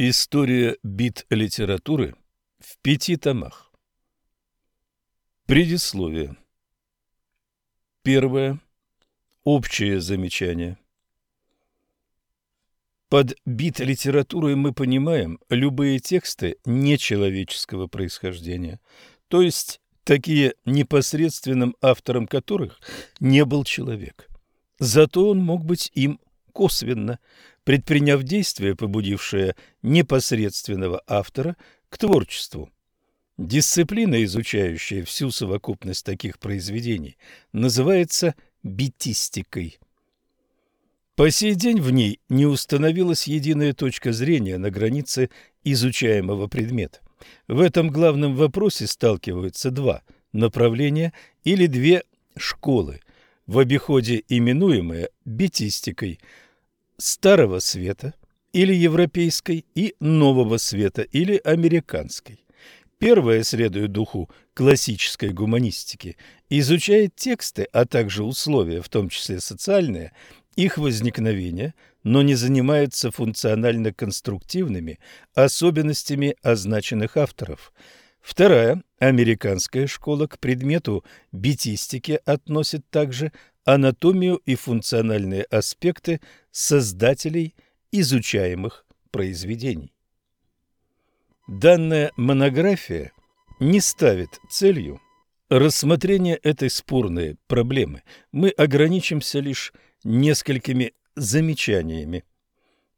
История бит-литературы в пяти томах. Предисловие. Первое. Общее замечание. Под бит-литературой мы понимаем любые тексты нечеловеческого происхождения, то есть такие, непосредственным автором которых не был человек. Зато он мог быть им косвенно, предприняв действие, побудившее непосредственного автора к творчеству. Дисциплина, изучающая всю совокупность таких произведений, называется битистикой. По сей день в ней не установилась единая точка зрения на границе изучаемого предмета. В этом главном вопросе сталкиваются два направления или две школы, в обиходе именуемые бетистикой Старого Света или европейской и Нового Света или американской. Первая, следуя духу классической гуманистики, изучает тексты, а также условия, в том числе социальные, их возникновения, но не занимается функционально-конструктивными особенностями означенных авторов. Вторая, американская школа, к предмету битистики относит также анатомию и функциональные аспекты создателей изучаемых произведений. Данная монография не ставит целью рассмотрение этой спорной проблемы. Мы ограничимся лишь несколькими замечаниями.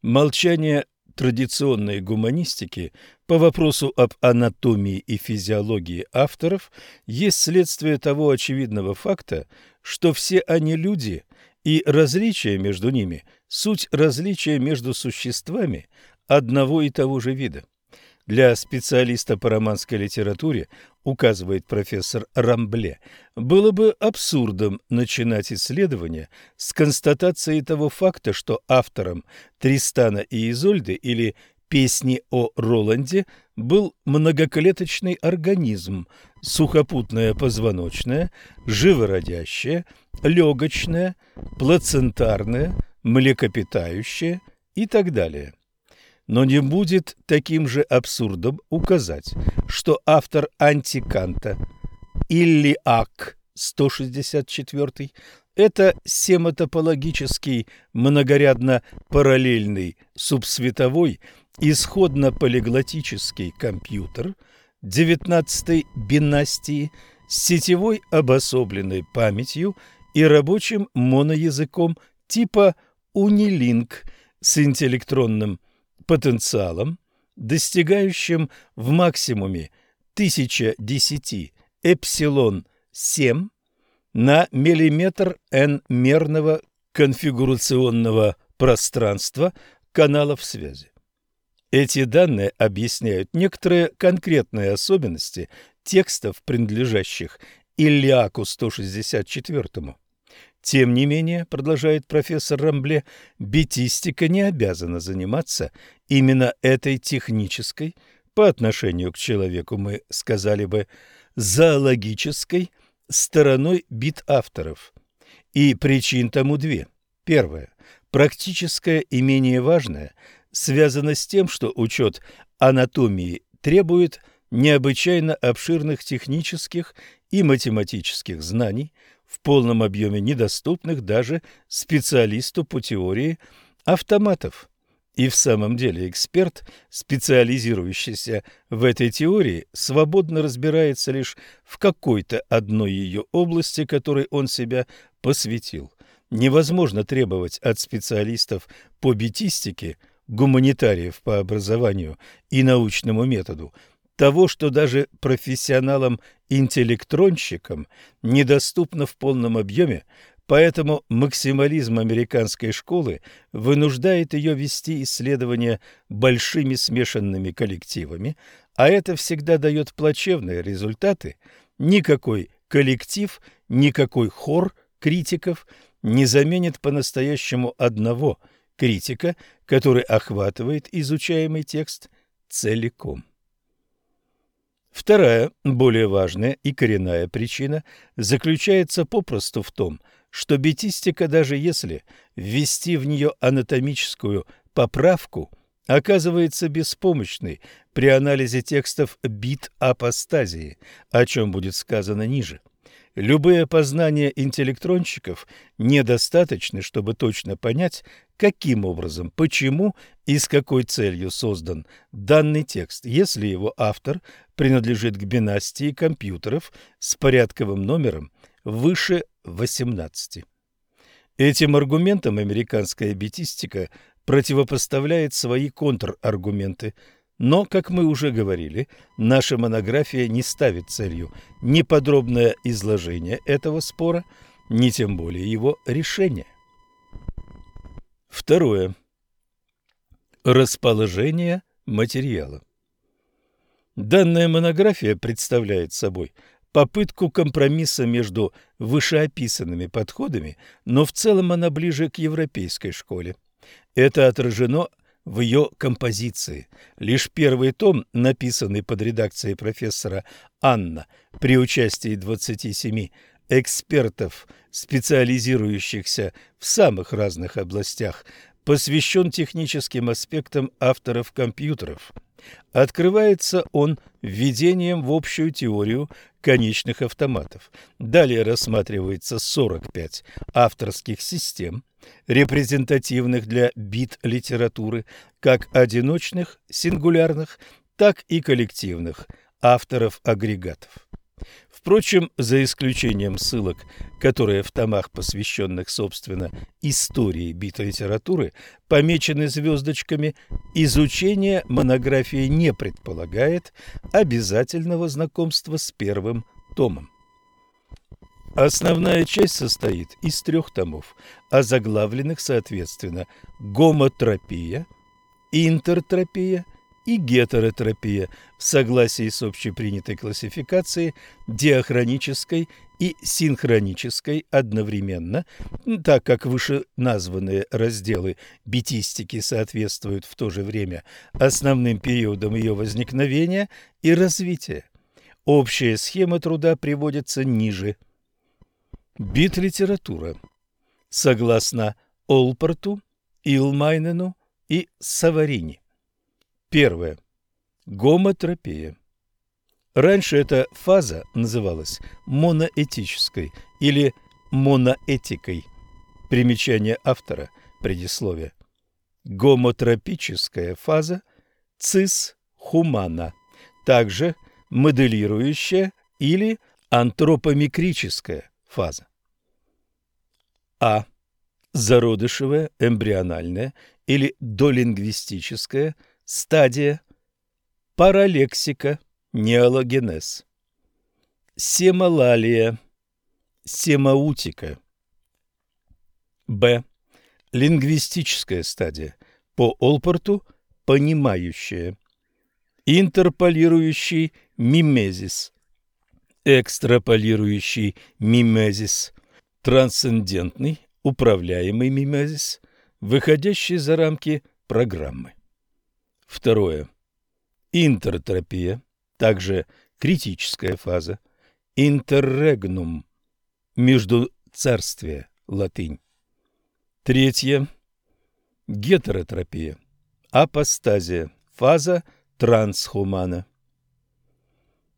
Молчание традиционной гуманистики по вопросу об анатомии и физиологии авторов есть следствие того очевидного факта, что все они люди, и различия между ними – суть различия между существами одного и того же вида. Для специалиста по романской литературе, указывает профессор Рамбле, было бы абсурдом начинать исследование с констатации того факта, что автором Тристана и Изольды или песни о Роланде был многоклеточный организм, сухопутное позвоночное, живородящее, легочное, плацентарное, млекопитающее и так далее. Но не будет таким же абсурдом указать, что автор антиканта Иллиак 164 это сематопологический многорядно-параллельный субсветовой исходно-полиглотический компьютер 19 династии с сетевой обособленной памятью и рабочим моноязыком типа Unilink с интеллектронным потенциалом, достигающим в максимуме 1010 эпсилон 7 на миллиметр n мерного конфигурационного пространства каналов связи. Эти данные объясняют некоторые конкретные особенности текстов, принадлежащих Ильяку 164. Тем не менее, продолжает профессор Рамбле, бетистика не обязана заниматься именно этой технической, по отношению к человеку мы сказали бы, зоологической стороной бит авторов. И причин тому две. Первое. Практическое и менее важное связано с тем, что учет анатомии требует необычайно обширных технических и математических знаний, в полном объеме недоступных даже специалисту по теории автоматов. И в самом деле эксперт, специализирующийся в этой теории, свободно разбирается лишь в какой-то одной ее области, которой он себя посвятил. Невозможно требовать от специалистов по бетистике, гуманитариев по образованию и научному методу того, что даже профессионалам-интеллектронщикам недоступно в полном объеме, поэтому максимализм американской школы вынуждает ее вести исследования большими смешанными коллективами, а это всегда дает плачевные результаты. Никакой коллектив, никакой хор критиков не заменит по-настоящему одного критика, который охватывает изучаемый текст целиком. Вторая, более важная и коренная причина заключается попросту в том, что бетистика, даже если ввести в нее анатомическую поправку, оказывается беспомощной при анализе текстов бит апостазии, о чем будет сказано ниже. Любые познания интеллектронщиков недостаточны, чтобы точно понять, каким образом, почему и с какой целью создан данный текст, если его автор принадлежит к династии компьютеров с порядковым номером выше 18. Этим аргументам американская битистика противопоставляет свои контраргументы – но, как мы уже говорили, наша монография не ставит целью ни подробное изложение этого спора, ни тем более его решение. Второе. Расположение материала. Данная монография представляет собой попытку компромисса между вышеописанными подходами, но в целом она ближе к европейской школе. Это отражено в ее композиции. Лишь первый том, написанный под редакцией профессора Анна при участии 27 экспертов, специализирующихся в самых разных областях, посвящен техническим аспектам авторов компьютеров. Открывается он введением в общую теорию конечных автоматов. Далее рассматривается 45 авторских систем, репрезентативных для бит-литературы, как одиночных, сингулярных, так и коллективных авторов-агрегатов. Впрочем, за исключением ссылок, которые в томах, посвященных, собственно, истории бит-литературы, помечены звездочками, изучение монографии не предполагает обязательного знакомства с первым томом. Основная часть состоит из трех томов, озаглавленных, соответственно, гомотропия, интертропия и гетеротропия в согласии с общепринятой классификацией диахронической и синхронической одновременно, так как вышеназванные разделы битистики соответствуют в то же время основным периодам ее возникновения и развития. Общая схема труда приводится ниже – Бит-литература. Согласно Олпорту, Илмайнену и Саварини. Первое. Гомотропия. Раньше эта фаза называлась моноэтической или моноэтикой. Примечание автора, предисловие. Гомотропическая фаза цис хумана, также моделирующая или антропомикрическая фаза. А. Зародышевая, эмбриональная или долингвистическая стадия. Паралексика, неологенез. Семалалия, семаутика. Б. Лингвистическая стадия. По Олпорту – понимающая. Интерполирующий мимезис экстраполирующий мимезис, трансцендентный управляемый мимезис, выходящий за рамки программы. Второе. Интертропия, также критическая фаза, интеррегнум, между царствия, латынь. Третье. Гетеротропия, апостазия, фаза трансхумана.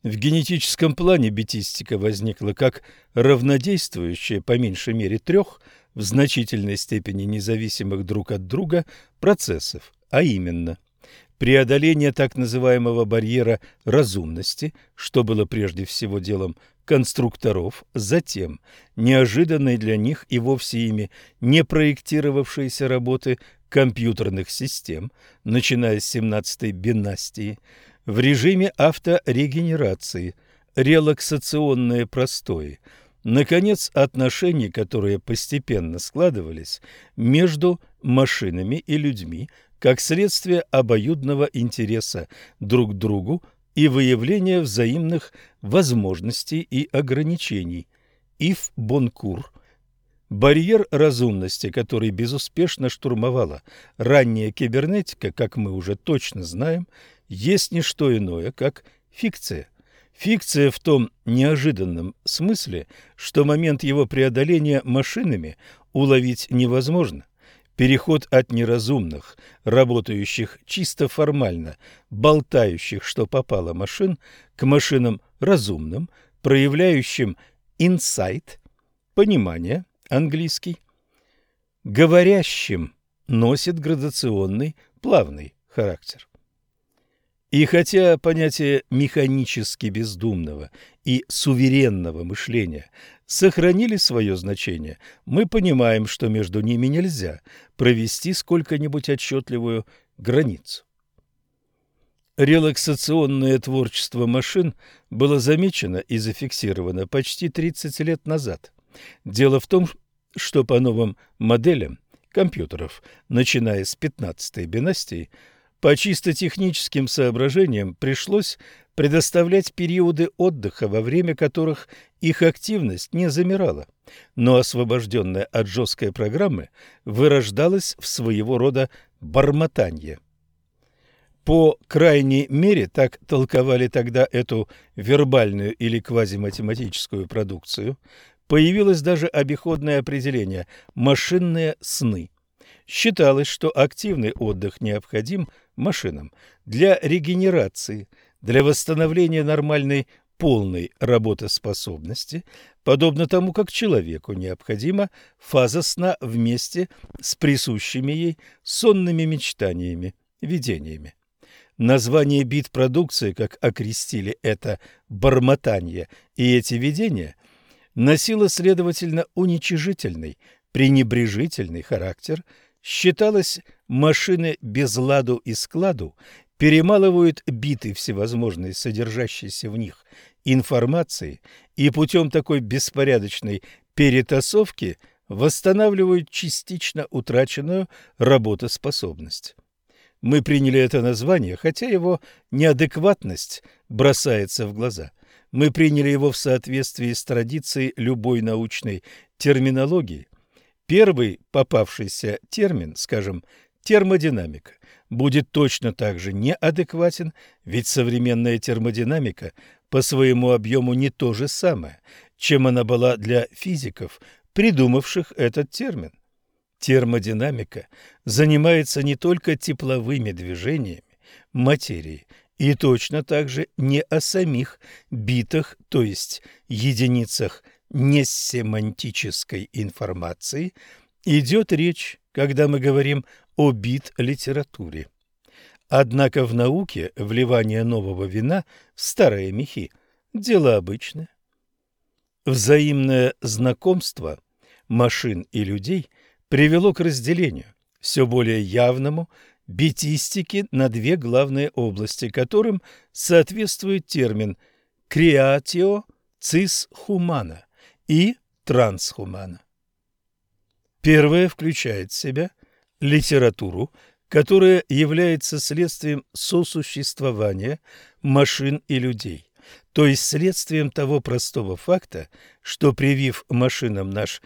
В генетическом плане бетистика возникла как равнодействующая по меньшей мере трех в значительной степени независимых друг от друга процессов, а именно преодоление так называемого барьера разумности, что было прежде всего делом конструкторов, затем неожиданной для них и вовсе ими не проектировавшейся работы компьютерных систем, начиная с 17-й династии, в режиме авторегенерации, релаксационные простои, наконец, отношения, которые постепенно складывались между машинами и людьми как следствие обоюдного интереса друг к другу и выявления взаимных возможностей и ограничений. Ив Бонкур Барьер разумности, который безуспешно штурмовала ранняя кибернетика, как мы уже точно знаем, есть не что иное, как фикция. Фикция в том неожиданном смысле, что момент его преодоления машинами уловить невозможно. Переход от неразумных, работающих чисто формально, болтающих, что попало машин, к машинам разумным, проявляющим инсайт, понимание, английский, говорящим, носит градационный, плавный характер. И хотя понятие механически бездумного и суверенного мышления сохранили свое значение, мы понимаем, что между ними нельзя провести сколько-нибудь отчетливую границу. Релаксационное творчество машин было замечено и зафиксировано почти 30 лет назад. Дело в том, что по новым моделям компьютеров, начиная с 15-й династии, по чисто техническим соображениям пришлось предоставлять периоды отдыха, во время которых их активность не замирала, но освобожденная от жесткой программы вырождалась в своего рода бормотанье. По крайней мере, так толковали тогда эту вербальную или квазиматематическую продукцию, появилось даже обиходное определение «машинные сны». Считалось, что активный отдых необходим машинам для регенерации, для восстановления нормальной полной работоспособности, подобно тому, как человеку необходима фаза сна вместе с присущими ей сонными мечтаниями, видениями. Название бит-продукции, как окрестили это бормотание и эти видения, носило, следовательно, уничижительный, пренебрежительный характер – Считалось, машины без ладу и складу перемалывают биты всевозможной содержащейся в них информации и путем такой беспорядочной перетасовки восстанавливают частично утраченную работоспособность. Мы приняли это название, хотя его неадекватность бросается в глаза. Мы приняли его в соответствии с традицией любой научной терминологии, Первый попавшийся термин, скажем, термодинамика, будет точно так же неадекватен, ведь современная термодинамика по своему объему не то же самое, чем она была для физиков, придумавших этот термин. Термодинамика занимается не только тепловыми движениями материи, и точно так же не о самих битах, то есть единицах несемантической информации идет речь, когда мы говорим о бит-литературе. Однако в науке вливание нового вина в старые мехи – дело обычное. Взаимное знакомство машин и людей привело к разделению, все более явному, битистики на две главные области, которым соответствует термин «креатио цис хумана» и трансхумана. Первое включает в себя литературу, которая является следствием сосуществования машин и людей, то есть следствием того простого факта, что привив машинам наш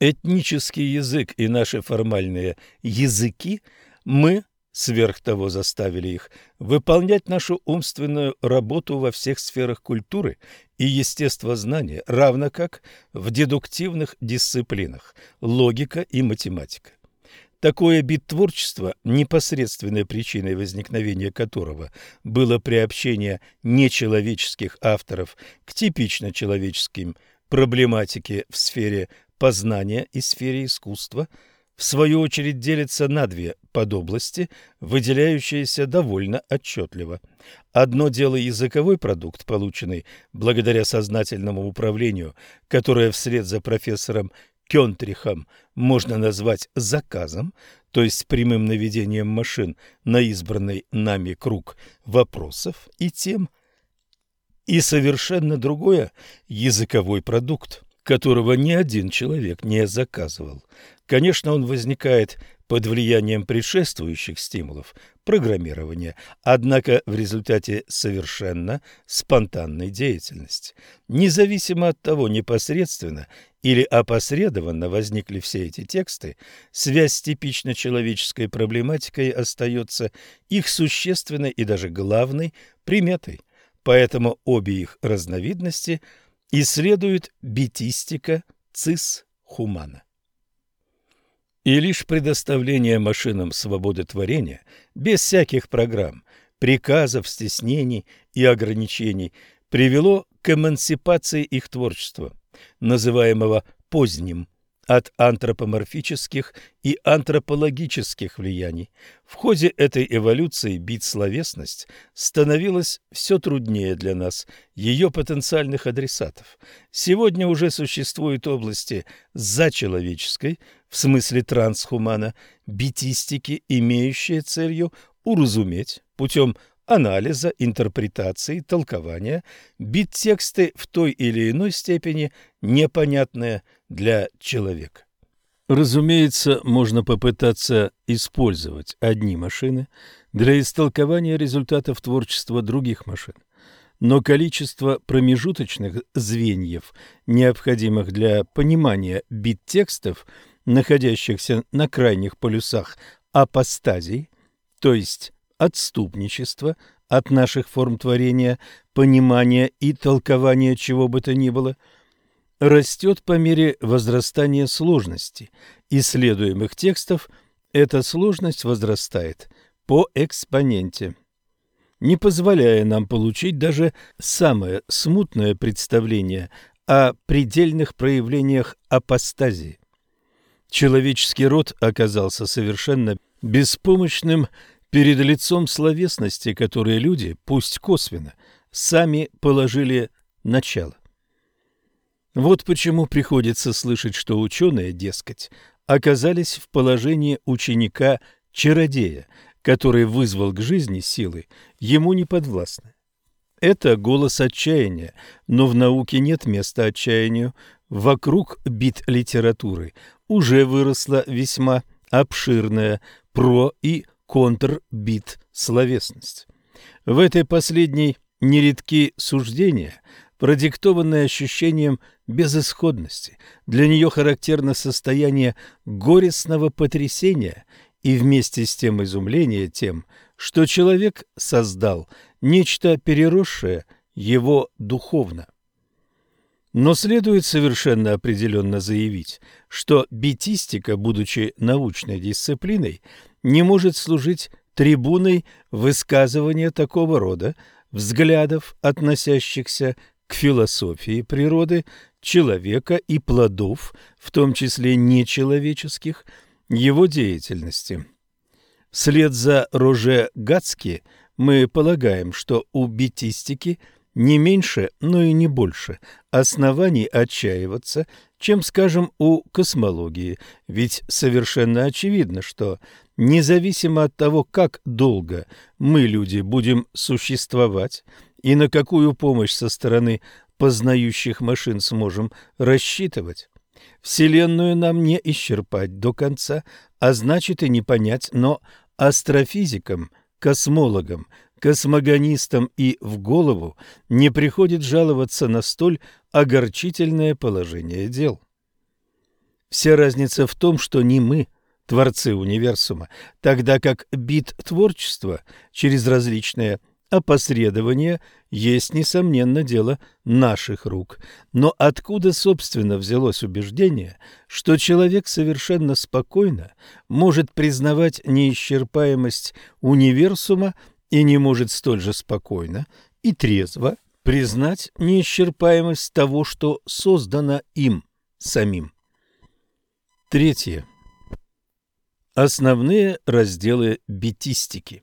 этнический язык и наши формальные языки, мы сверх того заставили их выполнять нашу умственную работу во всех сферах культуры и естествознания, равно как в дедуктивных дисциплинах – логика и математика. Такое биттворчество, непосредственной причиной возникновения которого было приобщение нечеловеческих авторов к типично человеческим проблематике в сфере познания и сфере искусства – в свою очередь делится на две подобласти, выделяющиеся довольно отчетливо. Одно дело языковой продукт, полученный благодаря сознательному управлению, которое вслед за профессором Кёнтрихом можно назвать заказом, то есть прямым наведением машин на избранный нами круг вопросов и тем, и совершенно другое – языковой продукт, которого ни один человек не заказывал. Конечно, он возникает под влиянием предшествующих стимулов программирования, однако в результате совершенно спонтанной деятельности. Независимо от того, непосредственно или опосредованно возникли все эти тексты, связь с типично человеческой проблематикой остается их существенной и даже главной приметой. Поэтому обе их разновидности – исследует битистика цис хумана. И лишь предоставление машинам свободы творения, без всяких программ, приказов, стеснений и ограничений, привело к эмансипации их творчества, называемого поздним от антропоморфических и антропологических влияний. В ходе этой эволюции бит словесность становилась все труднее для нас, ее потенциальных адресатов. Сегодня уже существуют области зачеловеческой, в смысле трансхумана, битистики, имеющие целью уразуметь путем анализа, интерпретации, толкования, бит-тексты в той или иной степени непонятные для человека. Разумеется, можно попытаться использовать одни машины для истолкования результатов творчества других машин, но количество промежуточных звеньев, необходимых для понимания бит-текстов, находящихся на крайних полюсах апостазий, то есть отступничества от наших форм творения, понимания и толкования чего бы то ни было, растет по мере возрастания сложности исследуемых текстов, эта сложность возрастает по экспоненте, не позволяя нам получить даже самое смутное представление о предельных проявлениях апостазии. Человеческий род оказался совершенно беспомощным перед лицом словесности, которые люди, пусть косвенно, сами положили начало. Вот почему приходится слышать, что ученые, дескать, оказались в положении ученика-чародея, который вызвал к жизни силы, ему не подвластны. Это голос отчаяния, но в науке нет места отчаянию. Вокруг бит литературы уже выросла весьма обширная про- и контрбит словесность. В этой последней нередки суждения, продиктованные ощущением безысходности. Для нее характерно состояние горестного потрясения и вместе с тем изумление тем, что человек создал нечто переросшее его духовно. Но следует совершенно определенно заявить, что битистика, будучи научной дисциплиной, не может служить трибуной высказывания такого рода взглядов, относящихся к философии природы, человека и плодов, в том числе нечеловеческих, его деятельности. Вслед за Роже Гацки мы полагаем, что у бетистики не меньше, но и не больше оснований отчаиваться, чем, скажем, у космологии, ведь совершенно очевидно, что независимо от того, как долго мы, люди, будем существовать и на какую помощь со стороны познающих машин сможем рассчитывать, Вселенную нам не исчерпать до конца, а значит и не понять, но астрофизикам, космологам, космогонистам и в голову не приходит жаловаться на столь огорчительное положение дел. Вся разница в том, что не мы – творцы универсума, тогда как бит творчества через различные опосредования есть, несомненно, дело наших рук. Но откуда, собственно, взялось убеждение, что человек совершенно спокойно может признавать неисчерпаемость универсума и не может столь же спокойно и трезво признать неисчерпаемость того, что создано им самим? Третье. Основные разделы бетистики.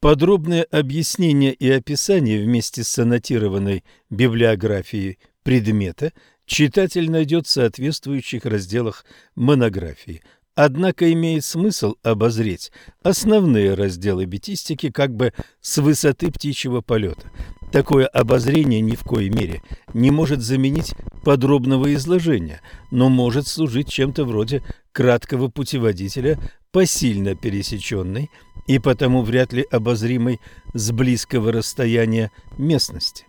Подробное объяснение и описание вместе с аннотированной библиографией предмета читатель найдет в соответствующих разделах монографии. Однако имеет смысл обозреть основные разделы бетистики как бы с высоты птичьего полета. Такое обозрение ни в коей мере не может заменить подробного изложения, но может служить чем-то вроде краткого путеводителя по сильно пересеченной и потому вряд ли обозримой с близкого расстояния местности.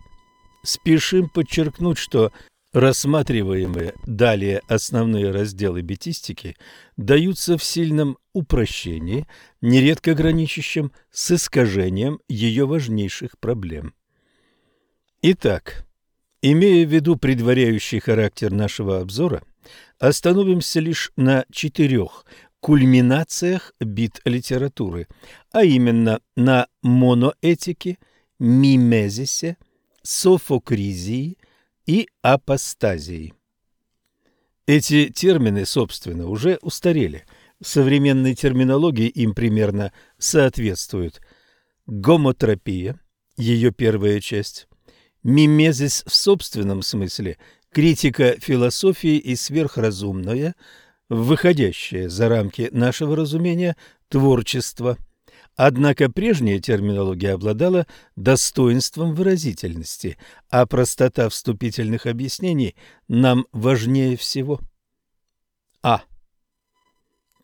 Спешим подчеркнуть, что рассматриваемые далее основные разделы бетистики даются в сильном упрощении, нередко граничащем с искажением ее важнейших проблем. Итак, имея в виду предваряющий характер нашего обзора – остановимся лишь на четырех кульминациях бит-литературы, а именно на моноэтике, мимезисе, софокризии и апостазии. Эти термины, собственно, уже устарели. В современной терминологии им примерно соответствуют гомотропия, ее первая часть, мимезис в собственном смысле, критика философии и сверхразумное, выходящее за рамки нашего разумения, творчество. Однако прежняя терминология обладала достоинством выразительности, а простота вступительных объяснений нам важнее всего. А.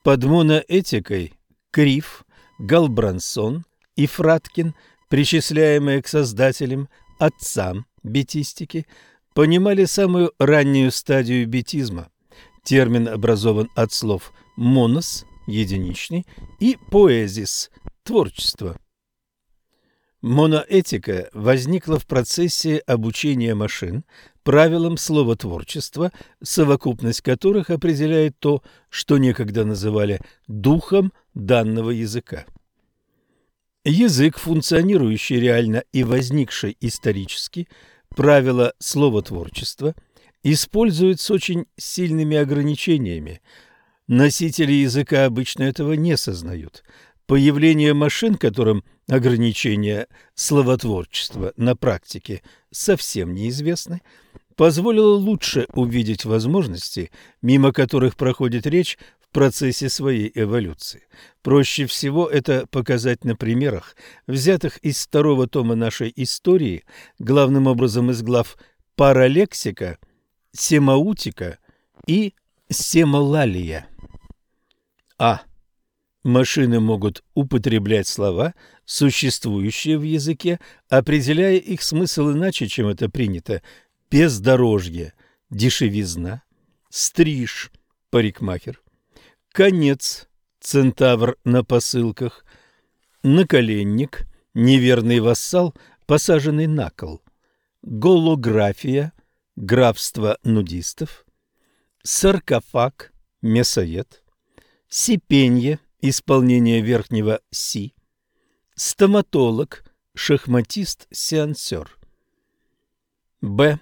Под моноэтикой Крив, Галбрансон и Фраткин, причисляемые к создателям, отцам бетистики, понимали самую раннюю стадию бетизма. Термин образован от слов «монос» – единичный и «поэзис» – творчество. Моноэтика возникла в процессе обучения машин правилам словотворчества, совокупность которых определяет то, что некогда называли духом данного языка. Язык, функционирующий реально и возникший исторически, правила словотворчества, используют с очень сильными ограничениями. Носители языка обычно этого не сознают. Появление машин, которым ограничения словотворчества на практике совсем неизвестны, позволило лучше увидеть возможности, мимо которых проходит речь в процессе своей эволюции. Проще всего это показать на примерах, взятых из второго тома нашей истории, главным образом из глав паралексика, семаутика и семалалия. А. Машины могут употреблять слова, существующие в языке, определяя их смысл иначе, чем это принято. Бездорожье, дешевизна, стриж, парикмахер, конец, центавр на посылках, наколенник, неверный вассал, посаженный на кол, голография, графство нудистов, саркофаг, мясоед, сипенье, исполнение верхнего си, стоматолог, шахматист, сеансер. Б.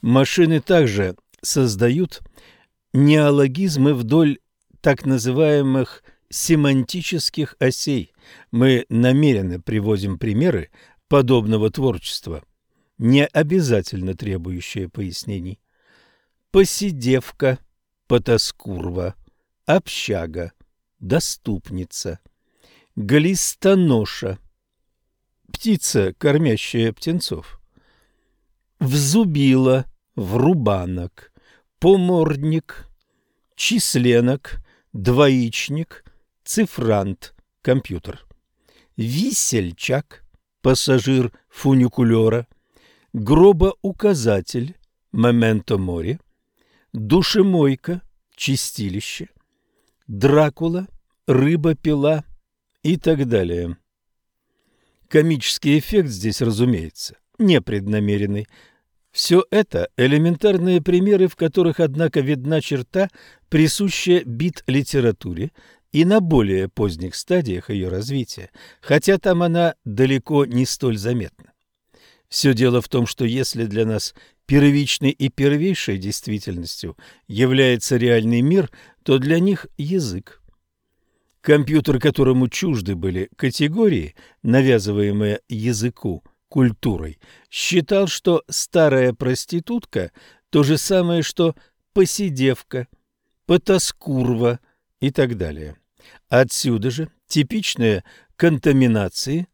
Машины также создают неологизмы вдоль так называемых семантических осей. Мы намеренно приводим примеры подобного творчества, не обязательно требующие пояснений. Посидевка, потаскурва, общага, доступница, глистоноша, птица, кормящая птенцов, взубила, врубанок, помордник, численок, двоичник, цифрант, компьютер, висельчак, пассажир фуникулера, гробоуказатель, моменто море, душемойка, чистилище, Дракула, рыба-пила и так далее. Комический эффект здесь, разумеется, непреднамеренный. Все это элементарные примеры, в которых, однако, видна черта, присущая бит-литературе и на более поздних стадиях ее развития, хотя там она далеко не столь заметна. Все дело в том, что если для нас первичной и первейшей действительностью является реальный мир, то для них язык. Компьютер, которому чужды были категории, навязываемые языку, культурой, считал, что старая проститутка – то же самое, что посидевка, потаскурва и так далее. Отсюда же типичные контаминации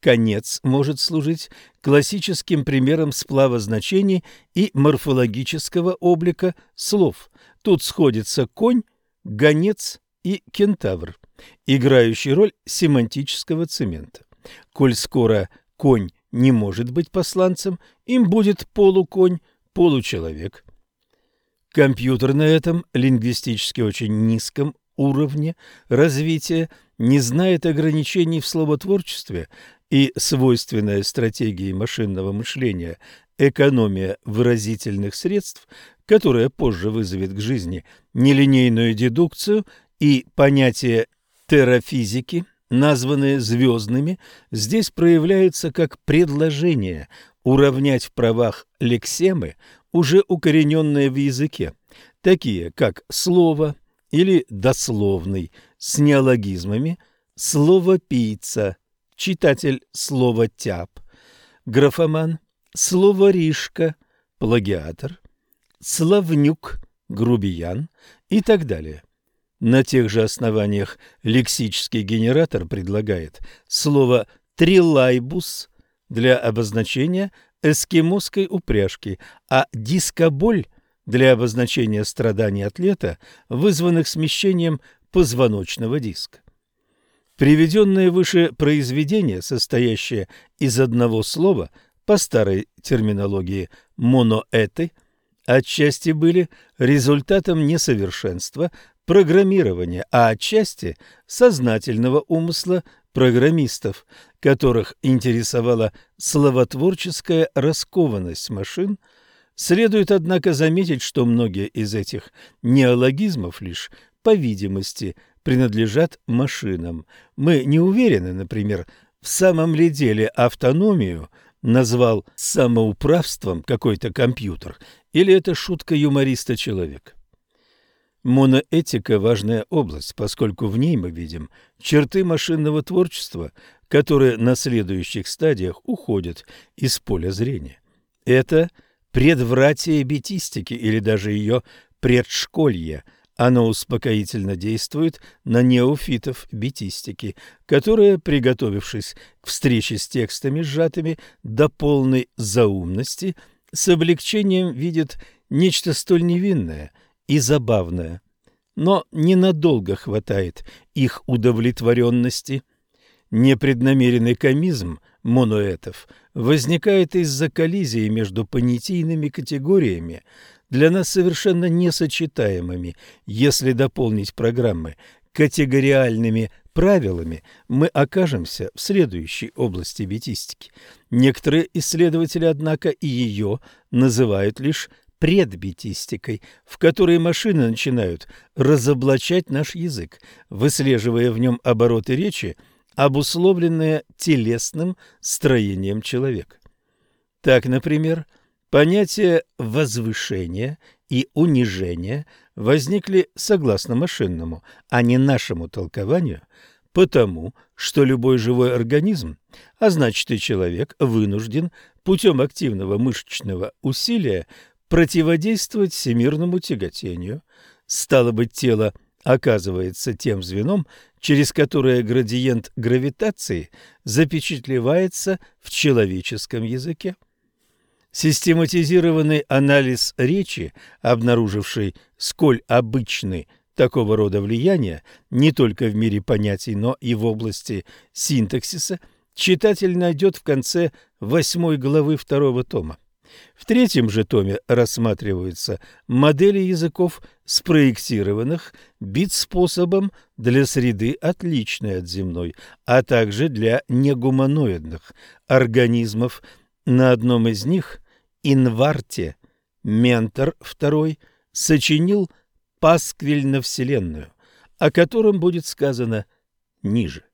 конец может служить классическим примером сплава значений и морфологического облика слов. Тут сходится конь, гонец и кентавр, играющий роль семантического цемента. Коль скоро конь не может быть посланцем, им будет полуконь, получеловек. Компьютер на этом лингвистически очень низком уровне развития не знает ограничений в словотворчестве, и свойственная стратегии машинного мышления экономия выразительных средств, которая позже вызовет к жизни нелинейную дедукцию и понятие террафизики, названные звездными, здесь проявляются как предложение уравнять в правах лексемы, уже укорененные в языке, такие как слово или дословный с неологизмами, словопийца, читатель слова тяп, графоман, словоришка, плагиатор, словнюк, грубиян и так далее. На тех же основаниях лексический генератор предлагает слово «трилайбус» для обозначения эскимосской упряжки, а дискоболь для обозначения страданий атлета, вызванных смещением позвоночного диска. Приведенное выше произведение, состоящее из одного слова, по старой терминологии моноэты, отчасти были результатом несовершенства программирования, а отчасти сознательного умысла программистов, которых интересовала словотворческая раскованность машин, следует, однако, заметить, что многие из этих неологизмов лишь, по видимости, принадлежат машинам. Мы не уверены, например, в самом ли деле автономию назвал самоуправством какой-то компьютер, или это шутка юмориста-человека. Моноэтика – важная область, поскольку в ней мы видим черты машинного творчества, которые на следующих стадиях уходят из поля зрения. Это предвратие бетистики или даже ее предшколье. Оно успокоительно действует на неофитов бетистики, которые, приготовившись к встрече с текстами сжатыми до полной заумности, с облегчением видят нечто столь невинное – и забавное. Но ненадолго хватает их удовлетворенности. Непреднамеренный комизм моноэтов возникает из-за коллизии между понятийными категориями, для нас совершенно несочетаемыми. Если дополнить программы категориальными правилами, мы окажемся в следующей области бетистики. Некоторые исследователи, однако, и ее называют лишь предбетистикой, в которой машины начинают разоблачать наш язык, выслеживая в нем обороты речи, обусловленные телесным строением человека. Так, например, понятия возвышения и унижения возникли согласно машинному, а не нашему толкованию, потому что любой живой организм, а значит и человек, вынужден путем активного мышечного усилия противодействовать всемирному тяготению. Стало быть, тело оказывается тем звеном, через которое градиент гравитации запечатлевается в человеческом языке. Систематизированный анализ речи, обнаруживший, сколь обычны такого рода влияния не только в мире понятий, но и в области синтаксиса, читатель найдет в конце восьмой главы второго тома. В третьем же томе рассматриваются модели языков, спроектированных бит-способом для среды, отличной от земной, а также для негуманоидных организмов. На одном из них, Инварте, ментор второй, сочинил пасквиль на Вселенную, о котором будет сказано ниже.